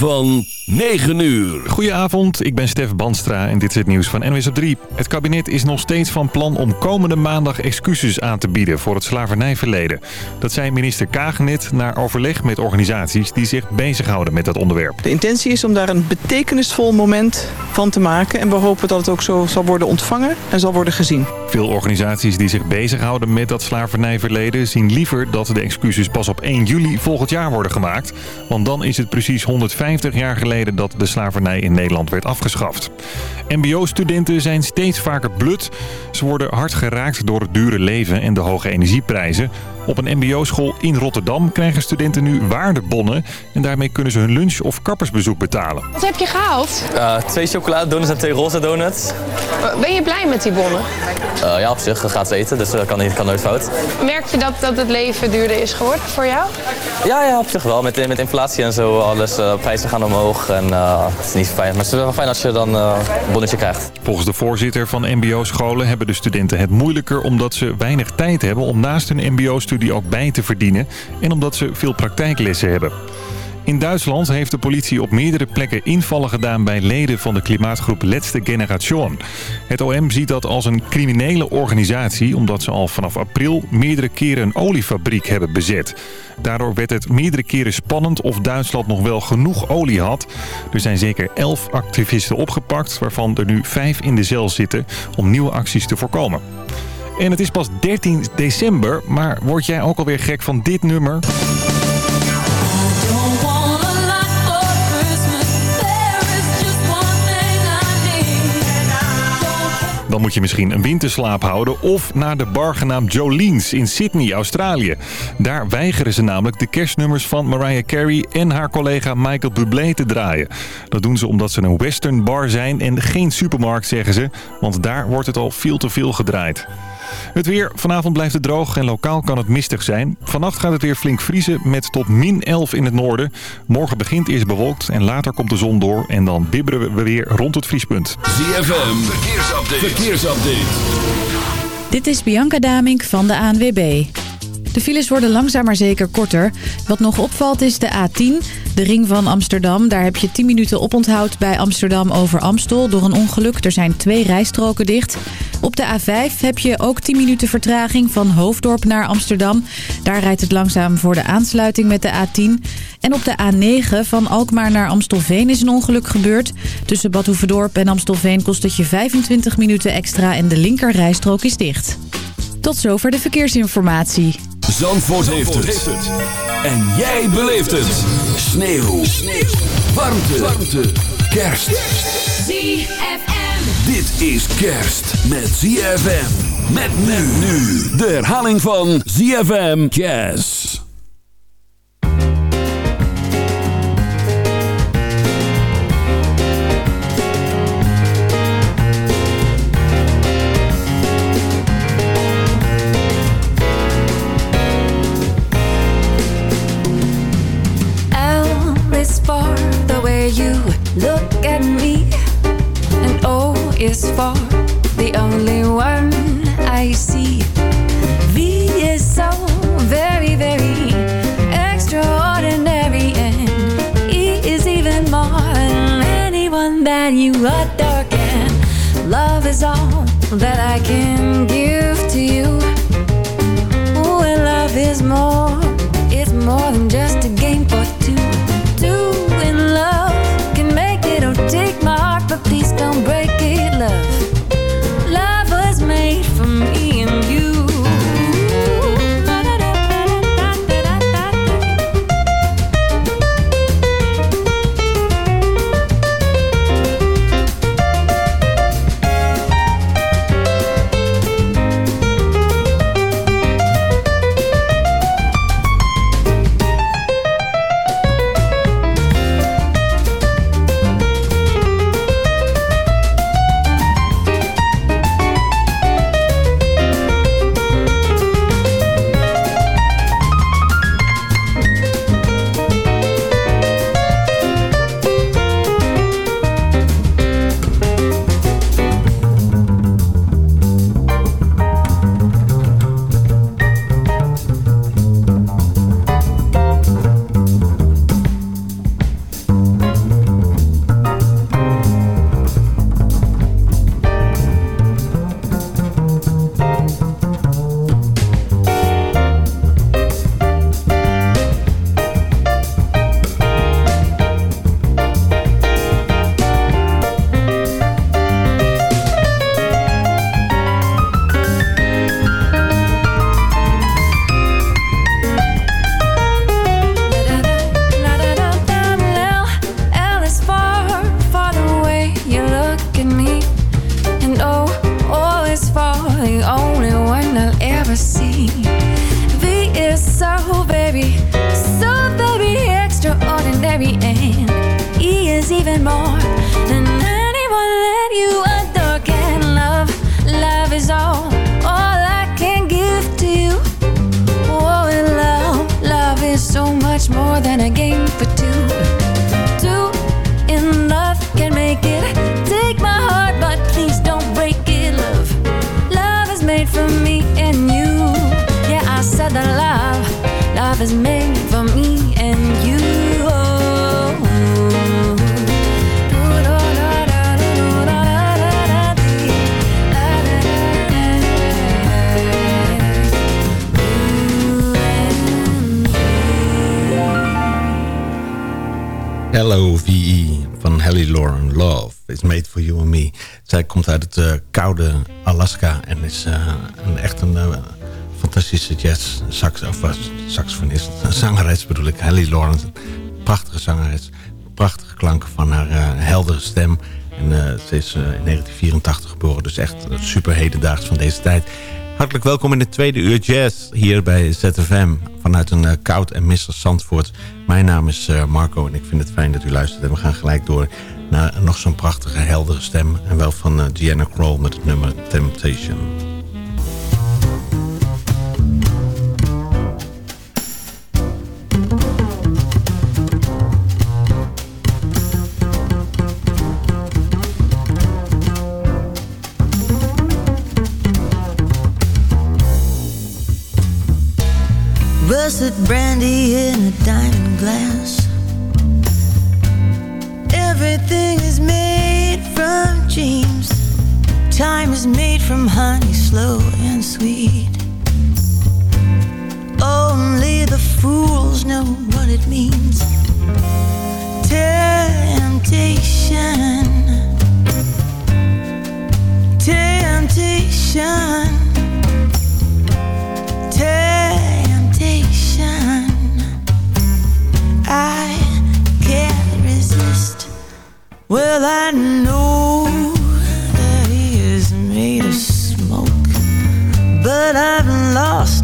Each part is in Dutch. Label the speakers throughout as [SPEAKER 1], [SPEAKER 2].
[SPEAKER 1] van 9 uur.
[SPEAKER 2] Goedenavond, ik ben Stef Banstra en dit is het nieuws van NOS op 3. Het kabinet is nog steeds van plan om komende maandag excuses aan te bieden voor het slavernijverleden. Dat zei minister Kagenet naar overleg met organisaties die zich bezighouden met dat onderwerp.
[SPEAKER 3] De intentie is om daar een betekenisvol moment van te maken. En we hopen dat het ook zo zal worden ontvangen en zal worden gezien.
[SPEAKER 2] Veel organisaties die zich bezighouden met dat slavernijverleden zien liever dat de excuses pas op 1 juli volgend jaar worden gemaakt. Want dan is het precies 150 jaar geleden dat de slavernij in Nederland werd afgeschaft. MBO-studenten zijn steeds vaker blut. Ze worden hard geraakt door het dure leven en de hoge energieprijzen. Op een mbo-school in Rotterdam krijgen studenten nu waardebonnen. En daarmee kunnen ze hun lunch- of kappersbezoek betalen.
[SPEAKER 4] Wat heb je gehaald?
[SPEAKER 5] Uh, twee chocoladedonuts en twee roze donuts.
[SPEAKER 4] Ben je blij met die bonnen?
[SPEAKER 5] Uh, ja, op zich gaat eten, dus dat kan, kan nooit fout.
[SPEAKER 4] Merk je dat, dat het leven duurder is geworden voor jou?
[SPEAKER 5] Ja, ja op zich wel. Met, met inflatie en zo, alles, uh, prijzen gaan omhoog. En het is niet fijn. Maar het is wel fijn als je dan een bonnetje krijgt.
[SPEAKER 2] Volgens de voorzitter van mbo-scholen hebben de studenten het moeilijker... omdat ze weinig tijd hebben om naast hun mbo-studie ook bij te verdienen en omdat ze veel praktijklessen hebben. In Duitsland heeft de politie op meerdere plekken invallen gedaan bij leden van de klimaatgroep Letzte Generation. Het OM ziet dat als een criminele organisatie omdat ze al vanaf april meerdere keren een oliefabriek hebben bezet. Daardoor werd het meerdere keren spannend of Duitsland nog wel genoeg olie had. Er zijn zeker elf activisten opgepakt waarvan er nu vijf in de cel zitten om nieuwe acties te voorkomen. En het is pas 13 december, maar word jij ook alweer gek van dit nummer? Dan moet je misschien een winterslaap houden of naar de bar genaamd Jolene's in Sydney, Australië. Daar weigeren ze namelijk de kerstnummers van Mariah Carey en haar collega Michael Bublé te draaien. Dat doen ze omdat ze een western bar zijn en geen supermarkt, zeggen ze. Want daar wordt het al veel te veel gedraaid. Het weer. Vanavond blijft het droog en lokaal kan het mistig zijn. Vannacht gaat het weer flink vriezen met tot min 11 in het noorden. Morgen begint eerst bewolkt en later komt de zon door. En dan bibberen we weer rond het vriespunt.
[SPEAKER 1] ZFM. Verkeersupdate. Verkeersupdate.
[SPEAKER 6] Dit is Bianca Damink van de ANWB. De files worden langzaam maar zeker korter. Wat nog opvalt is de A10, de ring van Amsterdam. Daar heb je 10 minuten oponthoud bij Amsterdam over Amstel door een ongeluk. Er zijn twee rijstroken dicht. Op de A5 heb je ook 10 minuten vertraging van Hoofddorp naar Amsterdam. Daar rijdt het langzaam voor de aansluiting met de A10. En op de A9 van Alkmaar naar Amstelveen is een ongeluk gebeurd. Tussen Bad en Amstelveen kost het je 25 minuten extra en de linker rijstrook is dicht. Tot zover de verkeersinformatie.
[SPEAKER 1] Zandvoort, Zandvoort heeft, het. En jij beleeft het. Sneeuw. Sneeuw. Warmte. Warmte. Kerst.
[SPEAKER 7] ZFM.
[SPEAKER 1] Dit is kerst met ZFM. Met men nu. De herhaling van ZFM Jazz.
[SPEAKER 8] Is for the only one I see. V is so very, very extraordinary, and E is even more than anyone that you adore can. Love is all that I can give to you. Ooh, and love is more, it's more than just a even more than anyone that you adore can love. Love is all, all I can give to you. Oh, and love, love is so much more than a game for two. Two in love can make it. Take my heart, but please don't break it, love. Love is made for me and you. Yeah, I said that love, love is made me.
[SPEAKER 7] Zij komt uit het eh, koude Alaska en is eh, een, echt een eh, fantastische jazz sax, of, saxofonist. Zangeres bedoel ik. Hallie Lauren, prachtige zangeres. Prachtige klanken van haar heldere stem. En ze is in 1984 geboren, dus echt super hedendaags van deze tijd. Hartelijk welkom in het tweede uur jazz hier bij ZFM. Vanuit een koud en mistig Zandvoort. Mijn naam is Marco en ik vind het fijn dat u luistert. En we gaan gelijk door naar nog zo'n prachtige, heldere stem. En wel van uh, Gianna Kroll met het nummer Temptation.
[SPEAKER 9] Russet brandy in a diamond glass. Everything is made from dreams. Time is made from honey, slow and sweet. Only the fools know what it means. Temptation. Temptation. Well, I know that he is made of smoke, but I've lost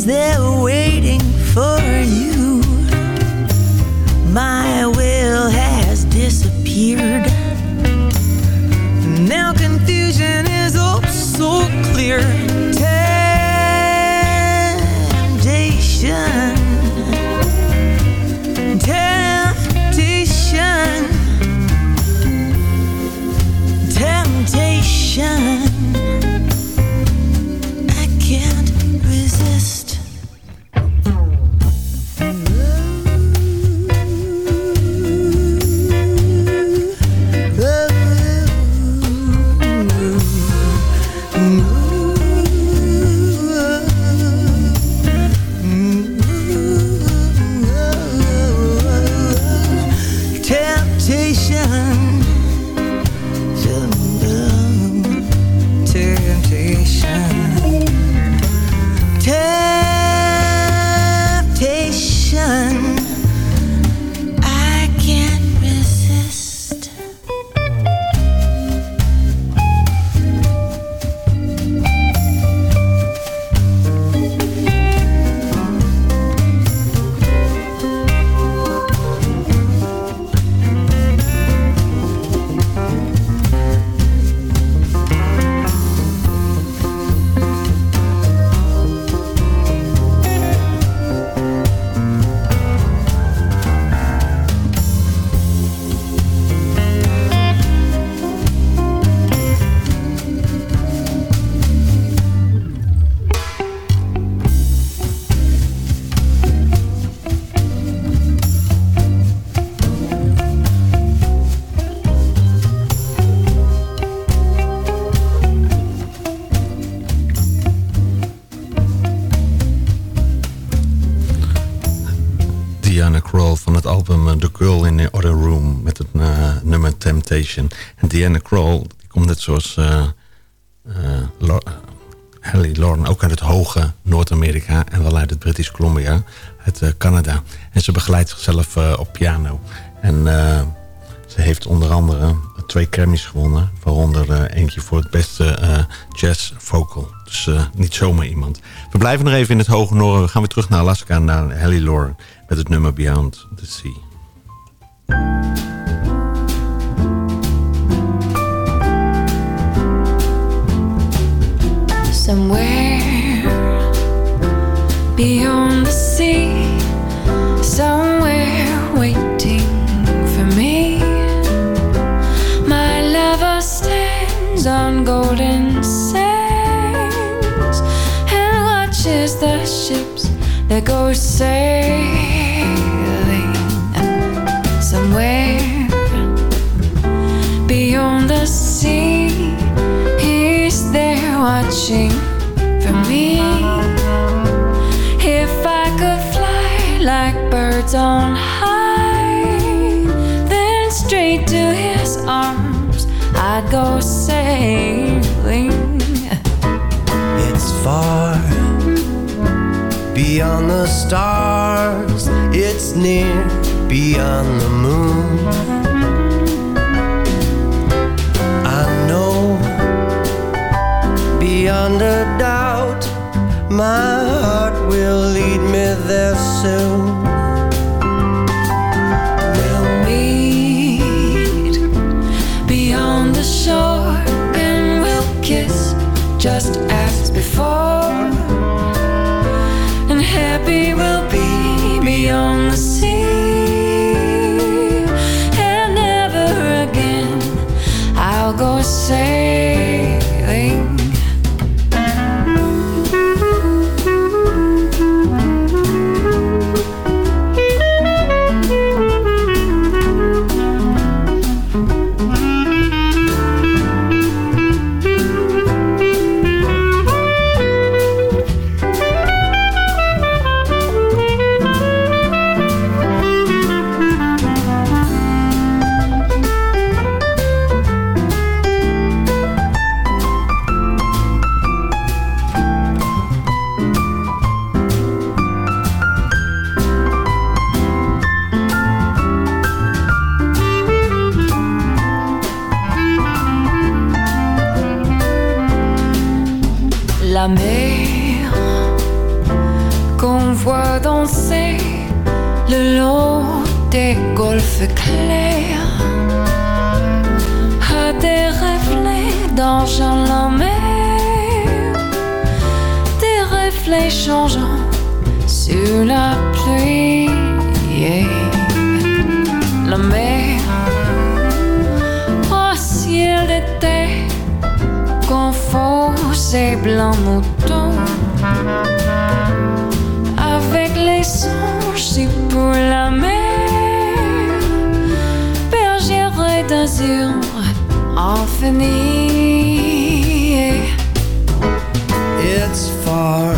[SPEAKER 9] He's there waiting for you. My will has disappeared.
[SPEAKER 7] Album eh, The Girl in the Other Room met het eh, nummer Temptation. En Diana Krall, die komt net zoals uh, Haley Lauren ook uit het hoge Noord-Amerika en wel uit het British Columbia, uit Canada. En ze begeleidt zichzelf op piano. En ze heeft onder andere twee Grammys gewonnen, waaronder eentje voor het beste jazz vocal. Dus niet zomaar iemand. We blijven nog even in het hoge noorden. Gaan weer terug naar Alaska, naar Haley Lauren met het nummer Beyond the Sea.
[SPEAKER 8] Somewhere beyond the sea, somewhere waiting for me. My lover stands on golden sands and watches the ships that go sailing somewhere beyond the sea. He's there watching for me. If I could fly like birds on high, then straight to his arms I'd go sailing.
[SPEAKER 10] It's far beyond the stars, it's near beyond the moon. I know beyond a doubt my heart will lead me there soon.
[SPEAKER 8] Ces blancs moutons avec les songes si pour la mer. Bergère d'azur infinie
[SPEAKER 10] It's far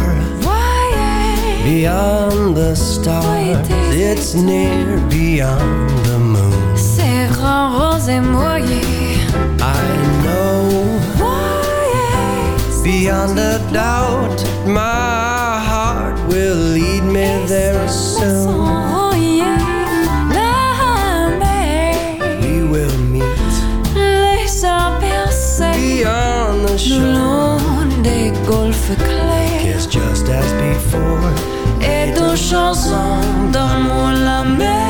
[SPEAKER 10] beyond the stars. It's near beyond the moon.
[SPEAKER 8] C'est grand rose et mouillé
[SPEAKER 10] Beyond a doubt, my heart will lead me there soon. We will meet beyond the. Kiss just as before.
[SPEAKER 8] Et de chansons d'amour la mer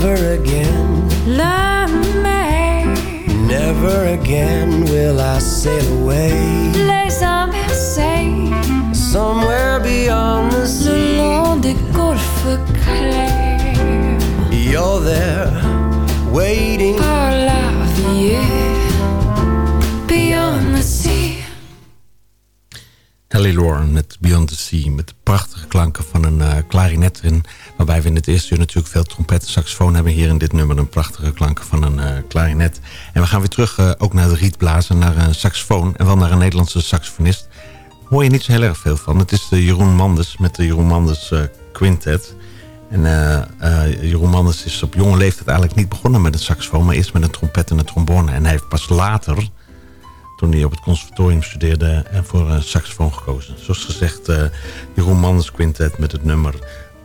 [SPEAKER 10] Never again,
[SPEAKER 8] La mer,
[SPEAKER 10] never again will I sail away.
[SPEAKER 8] les apercés
[SPEAKER 10] Somewhere beyond the
[SPEAKER 8] le
[SPEAKER 10] sea.
[SPEAKER 8] long des golfes clairs.
[SPEAKER 10] You're there, waiting.
[SPEAKER 8] Par la vie, beyond the sea.
[SPEAKER 7] Sally Lauren met Beyond the Sea. Met de prachtige klanken van een uh, klarinet erin. Waarbij we in het eerste uur natuurlijk veel trompet en saxofoon hebben. Hier in dit nummer een prachtige klanken van een uh, klarinet. En we gaan weer terug uh, ook naar de rietblazen, naar een saxofoon. En wel naar een Nederlandse saxofonist. Hoor je niet zo heel erg veel van. Het is de Jeroen Manders met de Jeroen Manders Quintet. En Jeroen Manders is op jonge leeftijd eigenlijk niet begonnen met een saxofoon. Maar eerst met een trompet en een trombone. En hij heeft pas later toen hij op het conservatorium studeerde voor een saxofoon gekozen. Zoals gezegd, Jeroen Manders Quintet met het nummer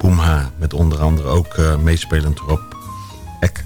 [SPEAKER 7] Boomha. Met onder andere ook uh, meespelend erop Ek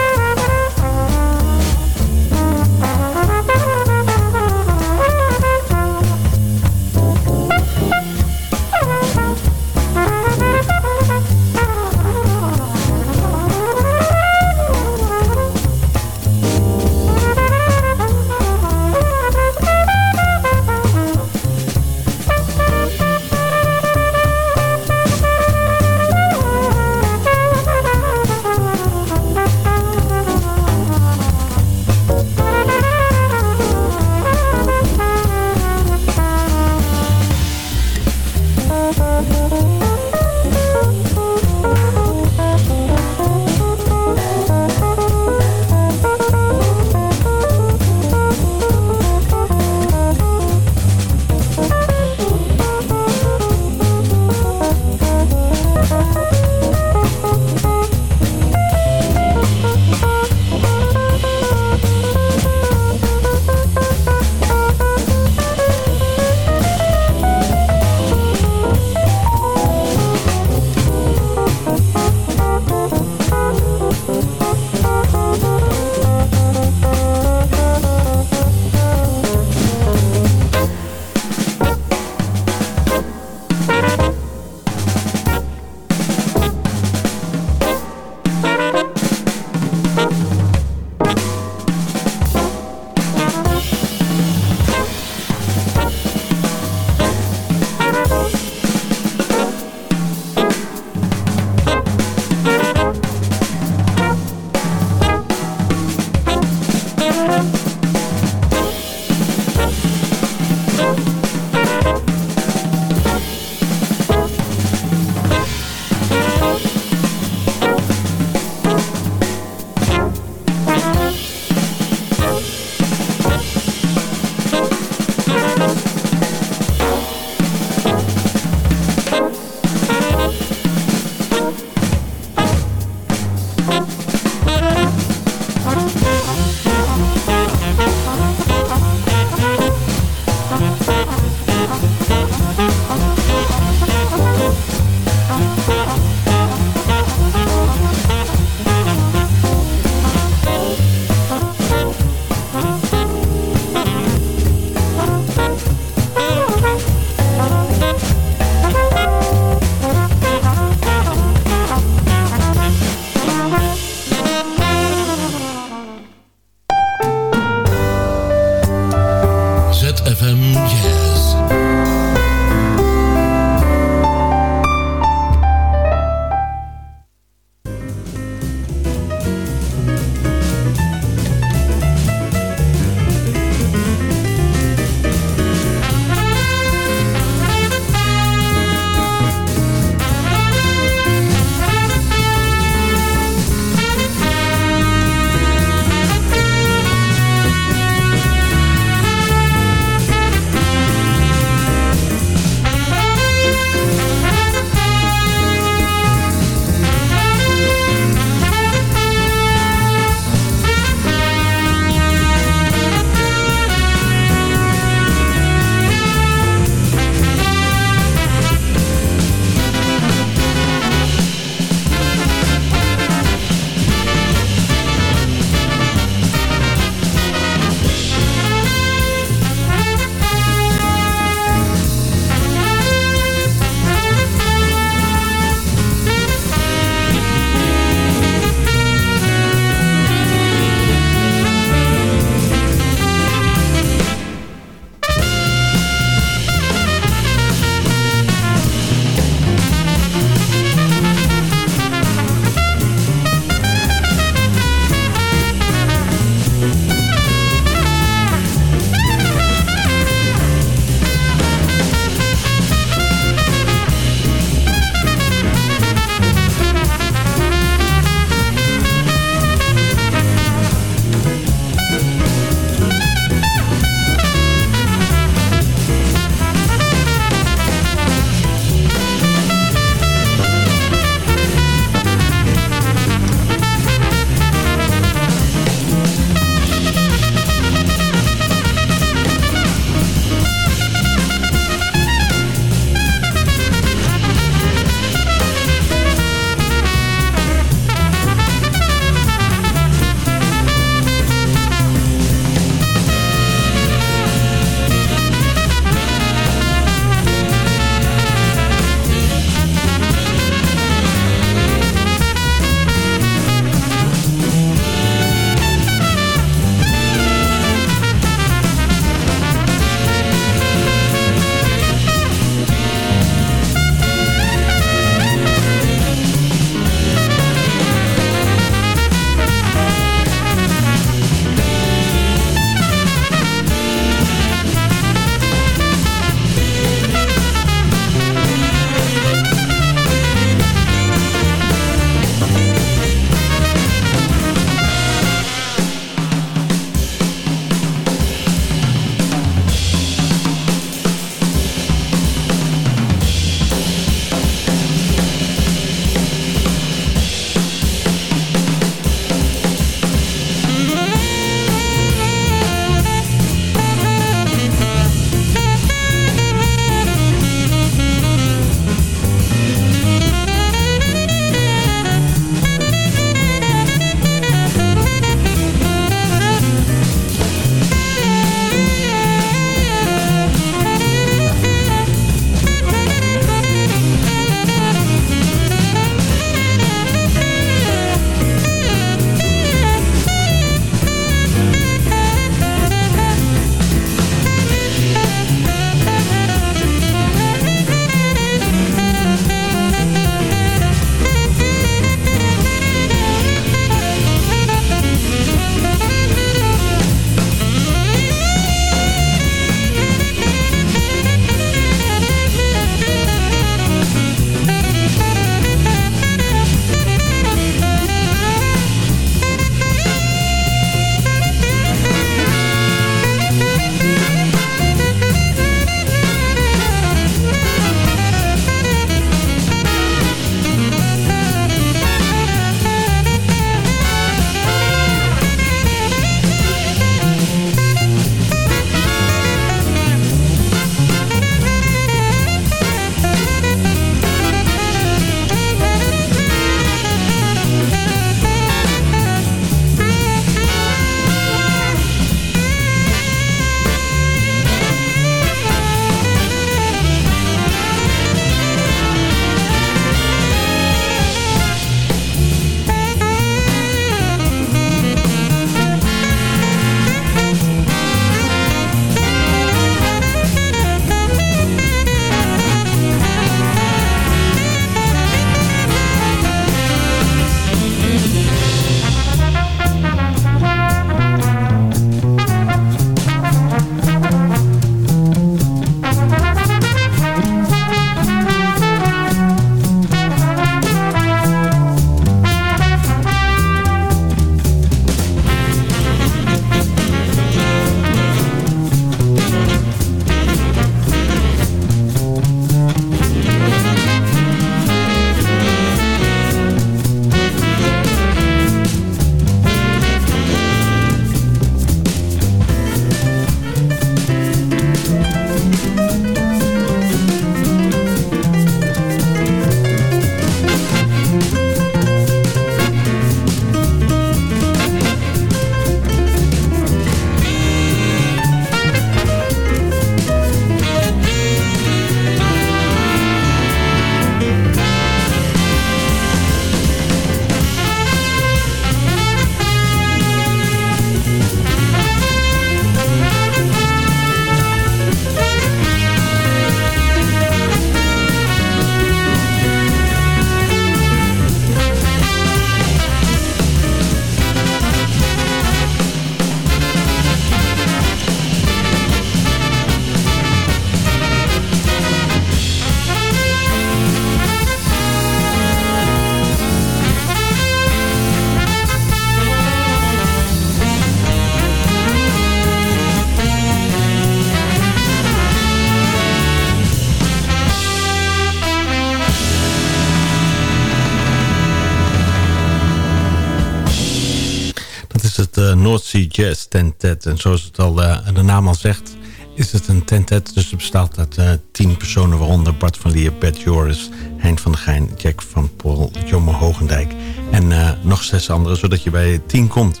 [SPEAKER 7] En zoals het al, uh, de naam al zegt, is het een tentet. Dus het bestaat uit uh, tien personen, waaronder Bart van Lier, Bert Joris, Hein van der Geijn, Jack van Pol, Jomo Hogendijk en uh, nog zes anderen, zodat je bij tien komt.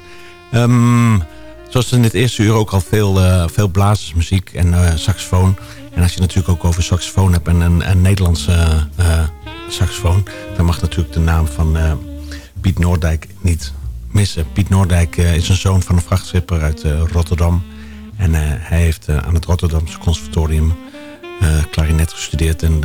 [SPEAKER 7] Um, zoals in het eerste uur ook al veel, veel blazersmuziek en saxofoon. En als je natuurlijk ook over saxofoon hebt en een, een Nederlandse saxofoon... dan mag natuurlijk de naam van Piet Noordijk niet missen. Piet Noordijk uh, is een zoon van een vrachtschipper uit uh, Rotterdam. En uh, hij heeft aan het Rotterdamse conservatorium klarinet gestudeerd. En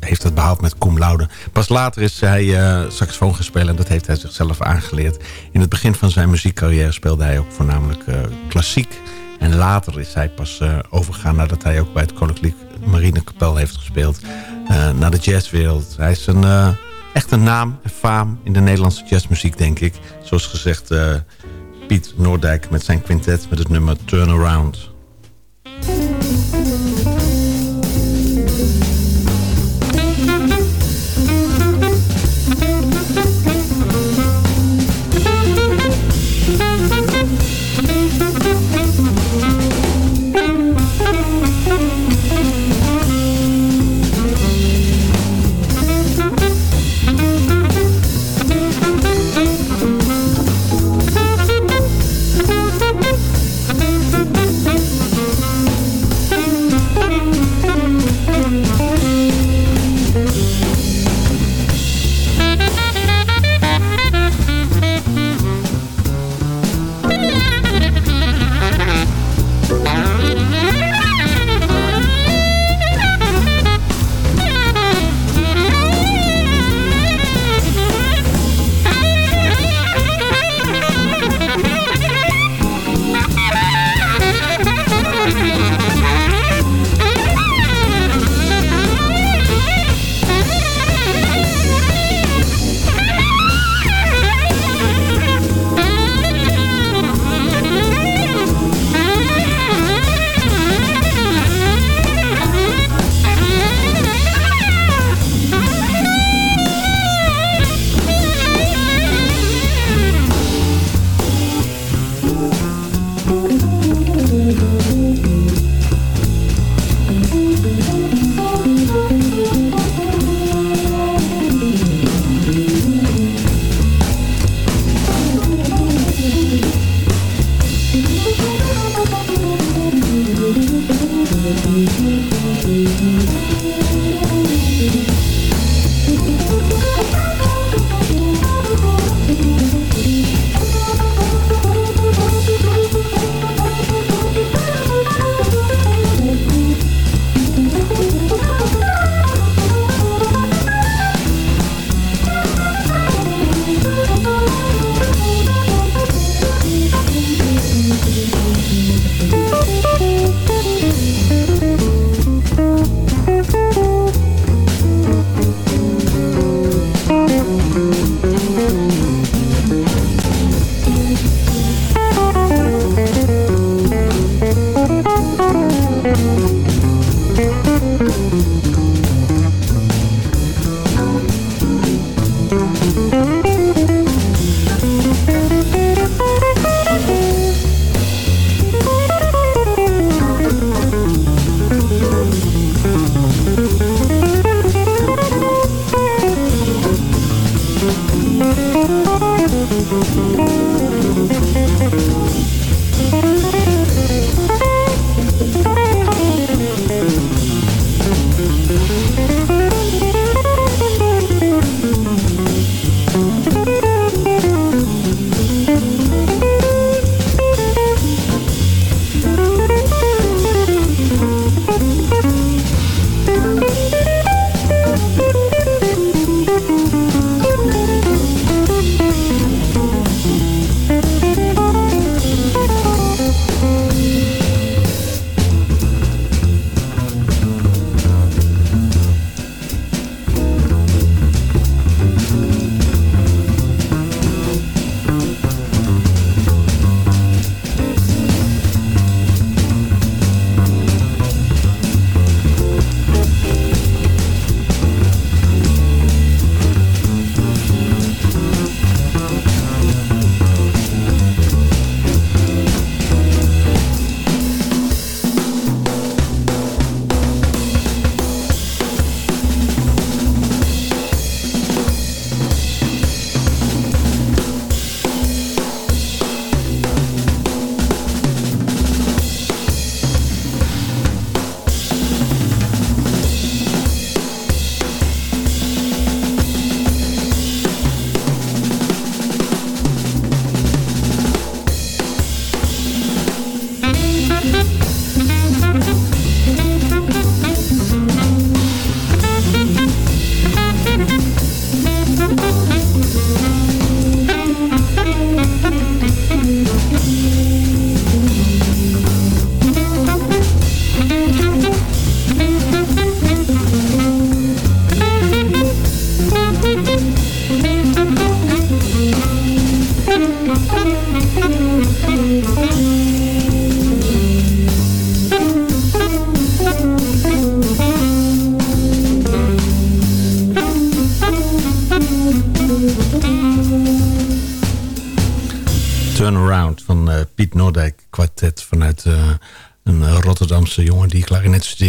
[SPEAKER 7] heeft dat behaald met cum laude. Pas later is hij saxofoon gespeeld en dat heeft hij zichzelf aangeleerd. In het begin van zijn muziekcarrière speelde hij ook voornamelijk klassiek. En later is hij pas overgegaan nadat hij ook bij het Koninklijk Marinekapel heeft gespeeld. naar de jazzwereld. Hij is een echt een naam en faam in de Nederlandse jazzmuziek, denk ik. Zoals gezegd, uh, Piet Noordijk met zijn quintet met het nummer. Turnaround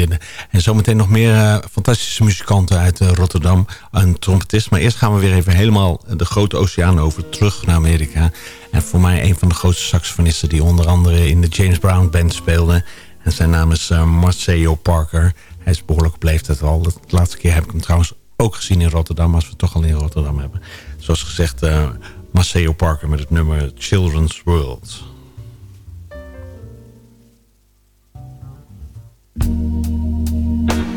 [SPEAKER 7] studeerde. En zometeen nog meer eh, fantastische muzikanten uit eh, Rotterdam. Een trompetist. Maar eerst gaan we weer even helemaal de grote oceaan over terug naar Amerika. En voor mij een van de grootste saxofonisten die onder andere in de James Brown Band speelde. En zijn naam is uh, Marcelo Parker. Hij is behoorlijk op leeftijd al. De laatste keer heb ik hem trouwens ook gezien in Rotterdam. Als we toch al in Rotterdam hebben. Zoals gezegd, Maceo Parker met het nummer Children's World.
[SPEAKER 8] thank you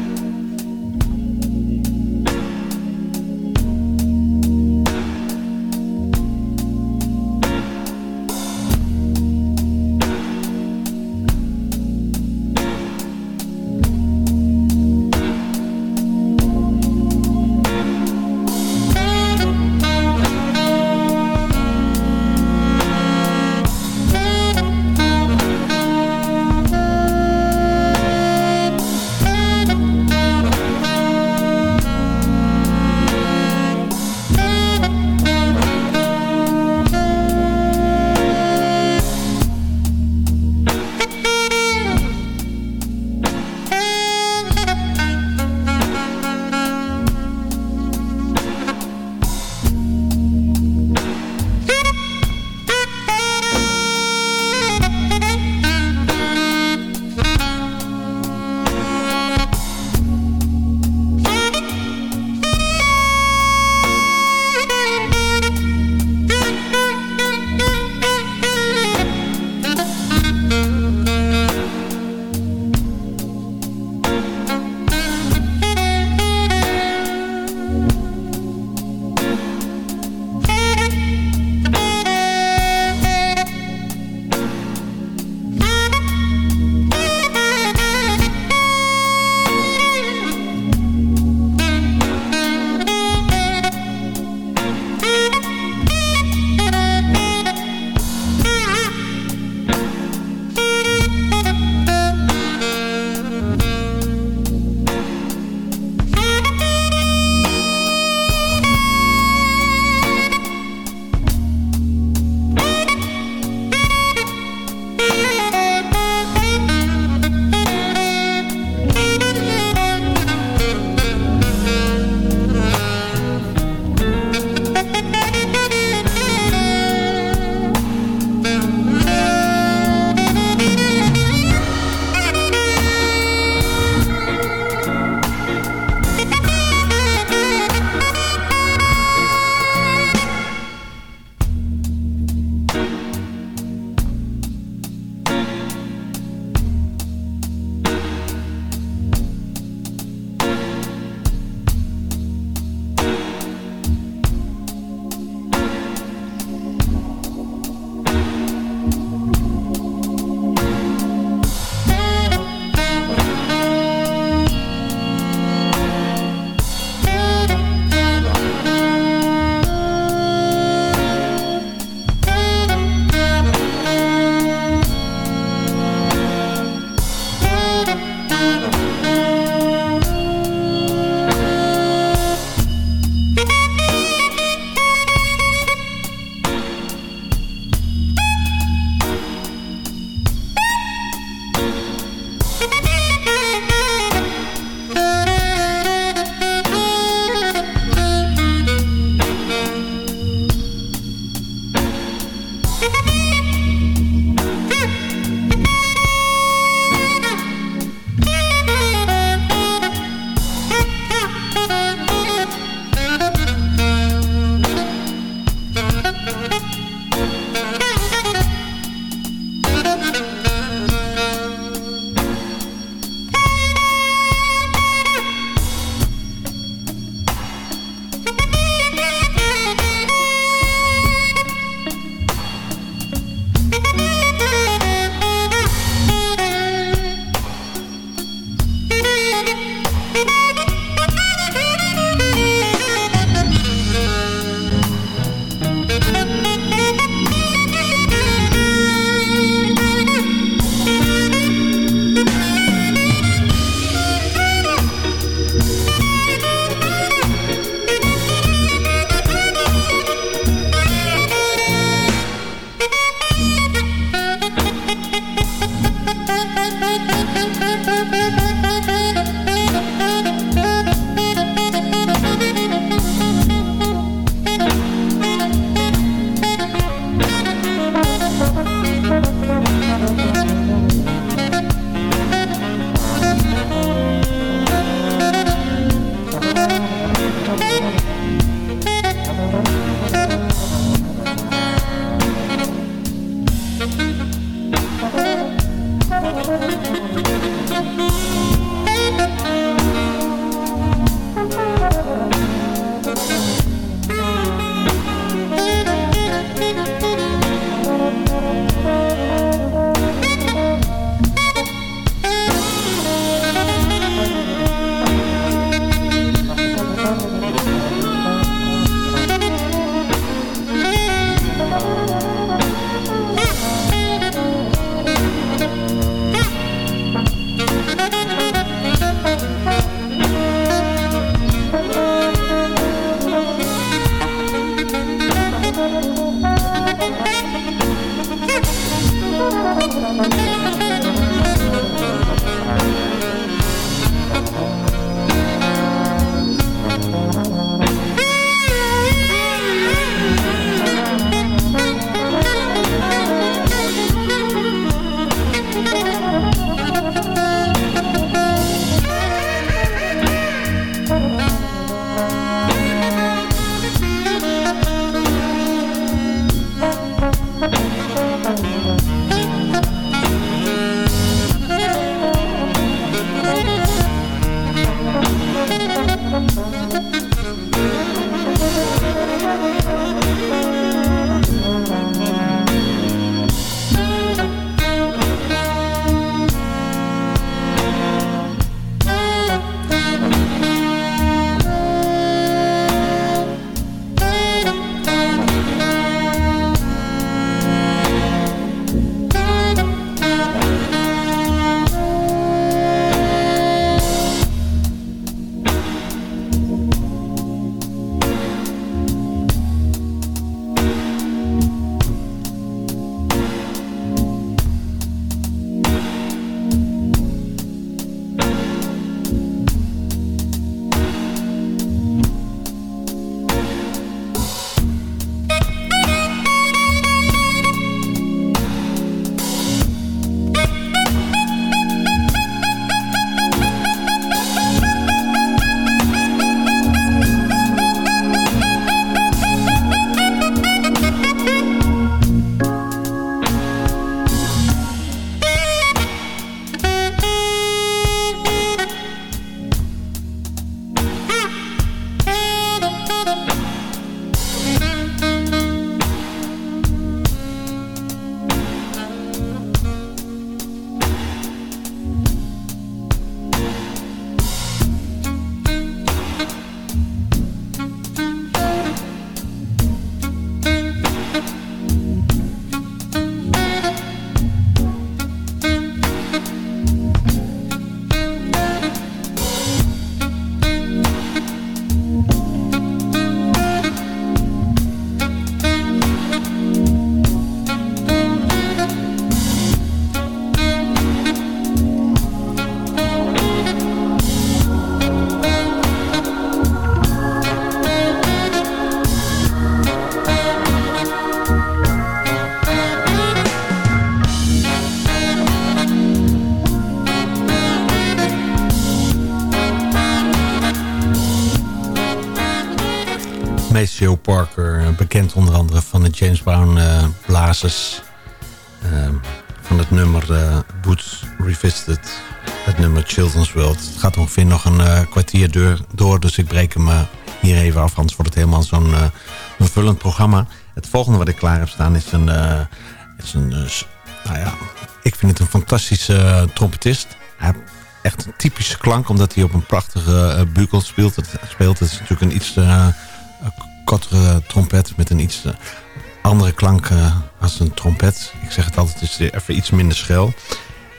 [SPEAKER 7] Maceo Parker, eh, bekend onder andere van de James Brown eh blazers. Eh, van het nummer Boots Revisited, het nummer Children's World. Het gaat ongeveer nog een kwartier door, door, dus ik breek hem hier even af. Anders wordt het helemaal zo'n eh, een vullend programma. Het volgende wat ik klaar heb staan is een... is een nou ja, ik vind het een fantastische trompetist. Hij echt een typische klank, omdat hij op een prachtige bugle speelt. Het, speelt. Het is natuurlijk een iets kortere trompet met een iets eh, andere klank eh, als een trompet. Ik zeg het altijd, het is even iets minder schel.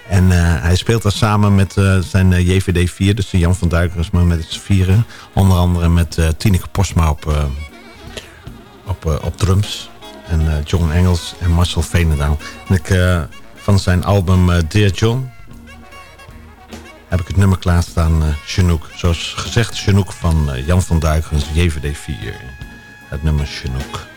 [SPEAKER 7] En eh, hij speelt daar samen met zijn JVD 4, dus de Jan van Duikersma met z'n vieren. Onder andere met Tineke Posma op, op, op drums. En John Engels en Marcel Veenendaal. En ik, van zijn album Dear John heb ik het nummer klaarstaan, uh, Chinook. Zoals gezegd, Chinook van Jan van Duikens, JVD 4. Het nummer Chinook.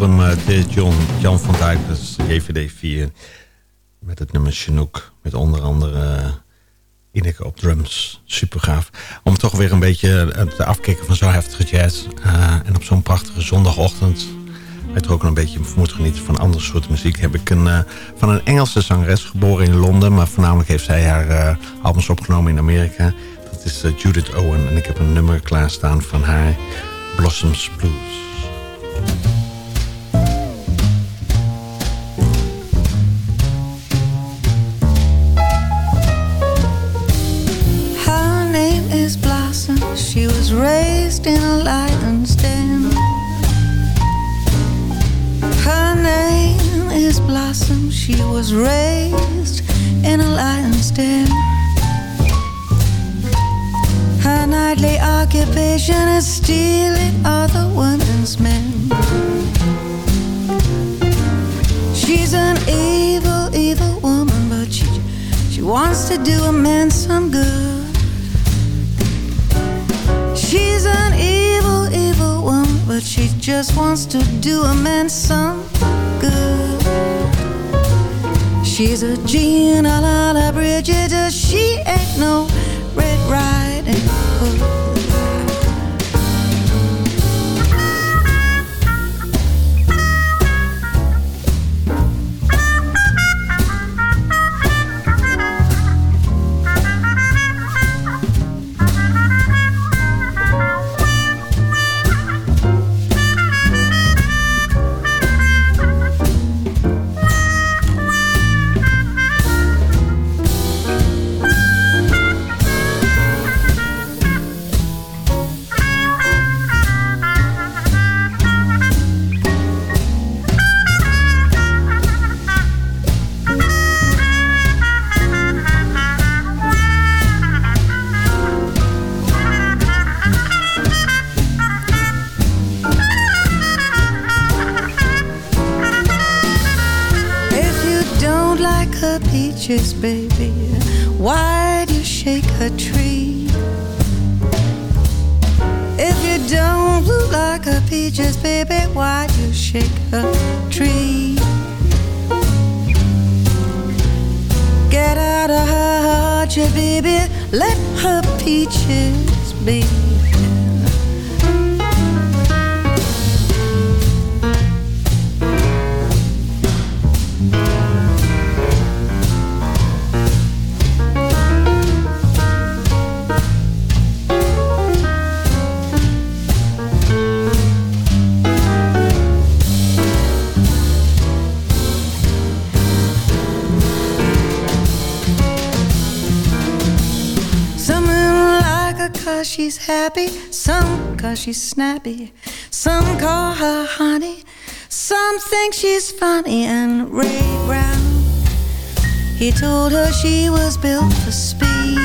[SPEAKER 7] Album uh, de John, van Dijk, dus JVD 4. Met het nummer Chinook. Met onder andere uh, Ineke op drums. Super gaaf. Om toch weer een beetje uh, te afkicken van zo'n heftige jazz. En op zo'n prachtige zondagochtend. Wij ook een beetje moet genieten van andere soorten muziek. Heb ik een, van een Engelse zangeres geboren in Londen. Maar voornamelijk heeft zij haar albums opgenomen in Amerika. Dat is Judith Owen. En ik heb een nummer klaarstaan van haar. Blossoms Blues.
[SPEAKER 9] She was raised in a lion's den. Her name is Blossom. She was raised in a lion's den. Her nightly occupation is stealing other women's men. She's an evil, evil woman, but she, she wants to do a man some good. Just wants to do a man some good. She's a Gina la la Bridget, uh, she ain't no Red Riding Hood. Happy, some cause she's snappy, some call her honey, some think she's funny. And Ray Brown, he told her she was built for speed.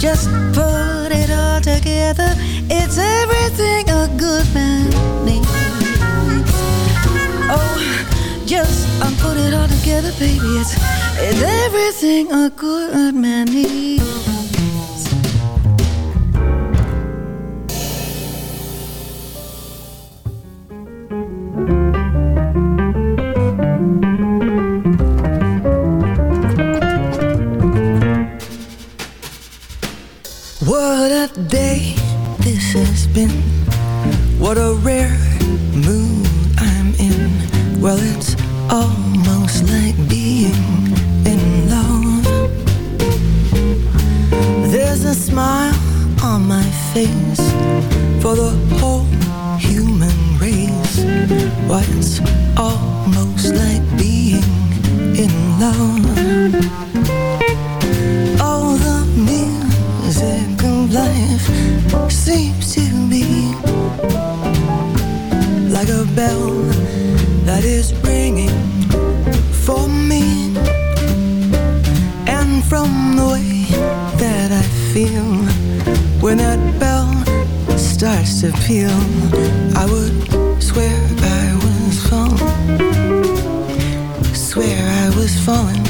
[SPEAKER 9] Just put it all together, it's everything a good man needs. Oh, just um, put it all together, baby. It's, it's everything a good man needs. What a day this has been. What a rare mood I'm in. Well, it's almost like being in love. There's a smile on my face for the whole human race. Why, it's almost like being in love. Seems to be like a bell that is ringing for me. And from the way that I feel when that bell starts to peal, I would swear I was falling. Swear I was falling.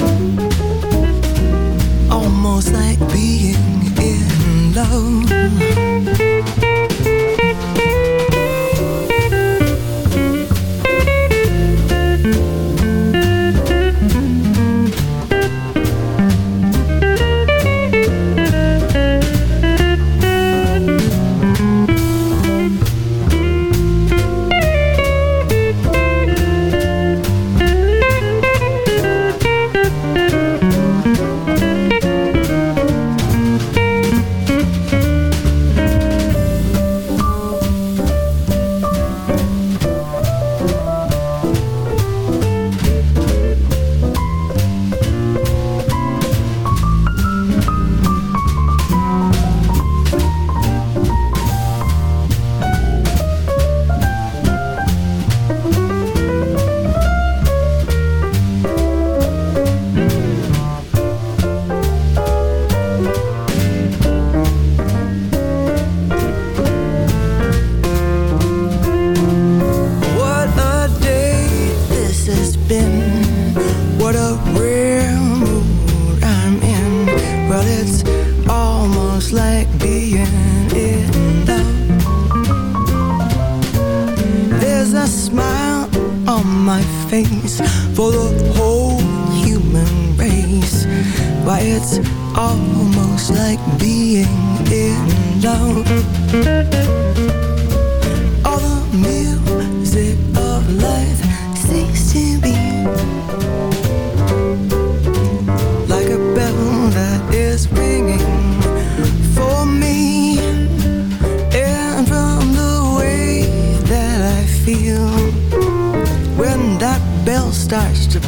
[SPEAKER 9] Almost like being in love.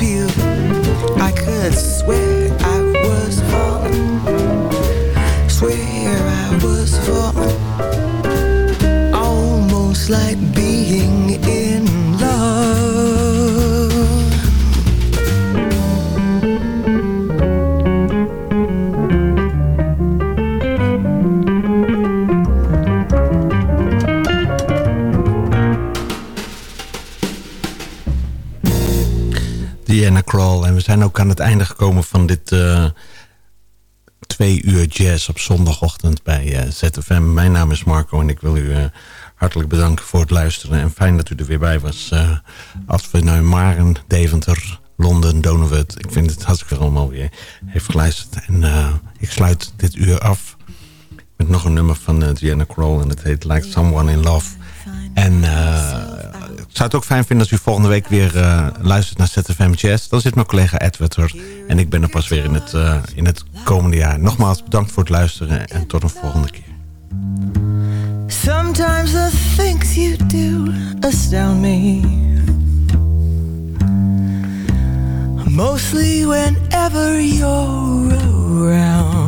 [SPEAKER 9] I could swear.
[SPEAKER 7] Zijn ook aan het einde gekomen van dit eh, twee uur jazz op zondagochtend bij eh, ZFM. Mijn naam is Marco en ik wil u eh, hartelijk bedanken voor het luisteren. En fijn dat u er weer bij was. Als we naar Maren, Deventer, Londen, Donovet. Ik vind het hartstikke allemaal weer heeft geluisterd. En ik sluit dit uur af met nog een nummer van Diana Krall. En het heet Like Someone in Love. En zou het ook fijn vinden als u volgende week weer eh, luistert naar ZFM Jazz. Dan zit mijn collega Edward er. En ik ben er pas weer in het, eh, in het komende jaar. Nogmaals bedankt voor het luisteren en tot een volgende keer.
[SPEAKER 9] Sometimes the things you do astound me. Mostly whenever you're around